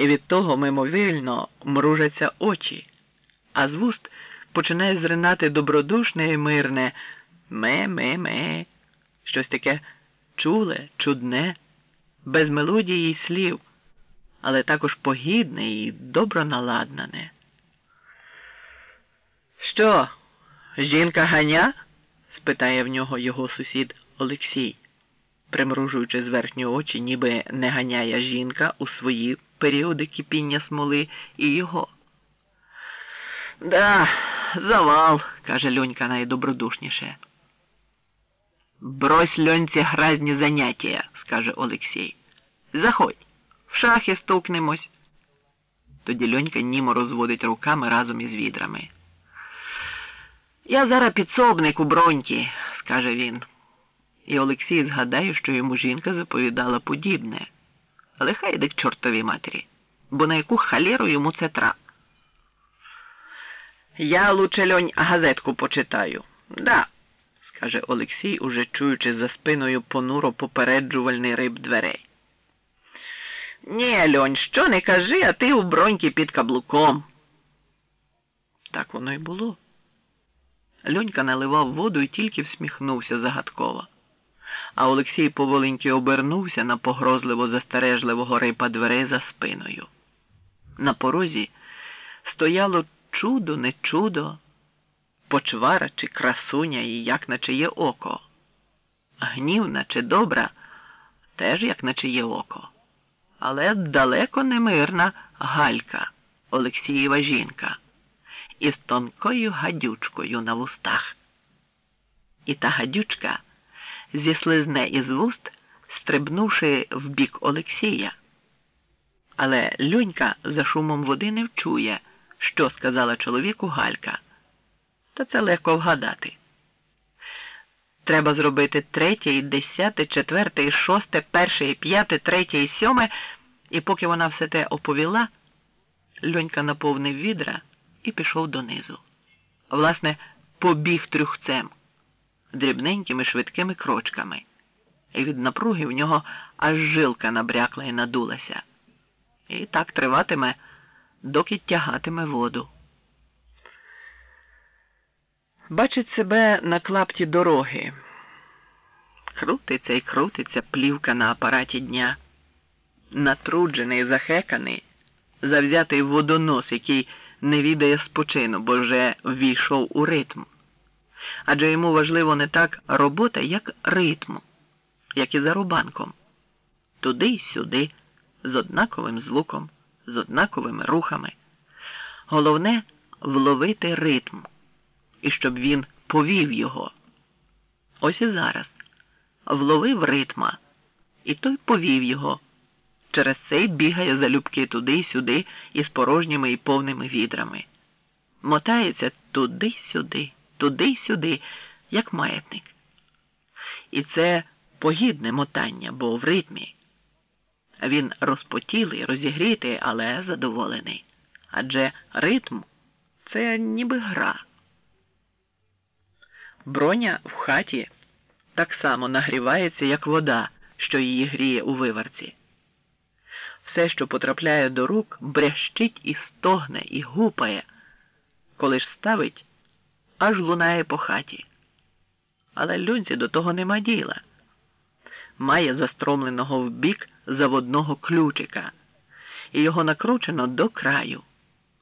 і від того мимовільно мружаться очі, а з вуст починає зринати добродушне і мирне ме-ме-ме, щось таке чуле, чудне, без мелодії й слів, але також погідне і доброналаднане. Що, жінка ганя? спитає в нього його сусід Олексій, примружуючи зверхні очі, ніби не ганяє жінка у свої періоди кипіння смоли і його. Да, завал, каже Льонька найдобродушніше. Брось льонці гразні заняття, скаже Олексій. Заходь, в шахи стукнемось. Тоді льонька німо розводить руками разом із відрами. Я зараз підсобник у броньки, скаже він. І Олексій згадає, що йому жінка заповідала подібне. Але хай йде к чортовій матері, бо на яку халеру йому це тра. Я лучше льонь газетку почитаю. Да, скаже Олексій, уже чуючи за спиною понуро попереджувальний риб дверей. Ні, льонь, що не кажи, а ти у броньки під каблуком. Так воно й було. Льонька наливав воду і тільки всміхнувся загадково. А Олексій поволеньки обернувся на погрозливо застережливого рипа дверей за спиною. На порозі стояло чудо, не чудо, почвара чи красуня і як на чиє око. Гнівна чи добра теж як на чиє око. Але далеко не мирна Галька, Олексієва жінка із тонкою гадючкою на вустах. І та гадючка зіслизне із вуст, стрибнувши в бік Олексія. Але Люнька за шумом води не вчує, що сказала чоловіку Галька. Та це легко вгадати. Треба зробити третє, десяте, четверте, і шосте, перше, і п'яте, третє, і сьоме, і поки вона все те оповіла, Льонька наповнив відра і пішов донизу. Власне, побіг трюхцем, дрібненькими швидкими крочками, і від напруги в нього аж жилка набрякла і надулася. І так триватиме, доки тягатиме воду. Бачить себе на клапті дороги. Крутиться і крутиться плівка на апараті дня. Натруджений, захеканий, завзятий водонос, який не відає спочину, бо вже ввійшов у ритм. Адже йому важливо не так робота, як ритм, як і за рубанком. Туди й сюди, з однаковим звуком, з однаковими рухами. Головне вловити ритм, і щоб він повів його. Ось і зараз вловив ритма, і той повів його. Через це й бігає залюбки туди й сюди із порожніми і повними відрами. Мотається туди-сюди, туди-сюди, як маятник. І це погідне мотання, бо в ритмі. Він розпотілий, розігрітий, але задоволений. Адже ритм це ніби гра. Броня в хаті так само нагрівається, як вода, що її гріє у виварці. Все, що потрапляє до рук, брящить і стогне, і гупає, коли ж ставить, аж лунає по хаті. Але люнці до того нема діла. Має застромленого в бік заводного ключика, і його накручено до краю.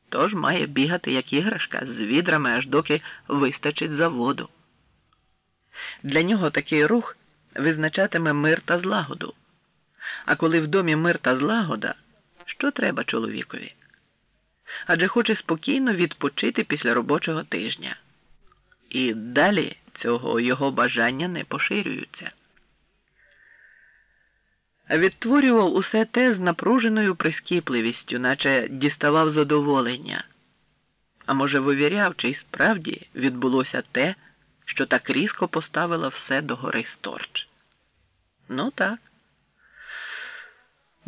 Тож має бігати, як іграшка, з відрами, аж доки вистачить заводу. Для нього такий рух визначатиме мир та злагоду. А коли в домі мир та злагода, що треба чоловікові? Адже хоче спокійно відпочити після робочого тижня. І далі цього його бажання не поширюються. Відтворював усе те з напруженою прискіпливістю, наче діставав задоволення. А може, вивіряв, чи й справді відбулося те, що так різко поставила все до гори сторч. Ну так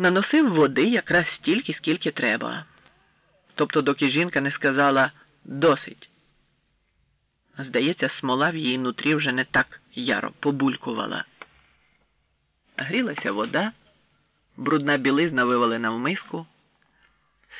наносив води якраз стільки, скільки треба. Тобто, доки жінка не сказала досить. Здається, смола в її нутрі вже не так яро побулькувала. Грілася вода, брудна білизна вивалена в миску.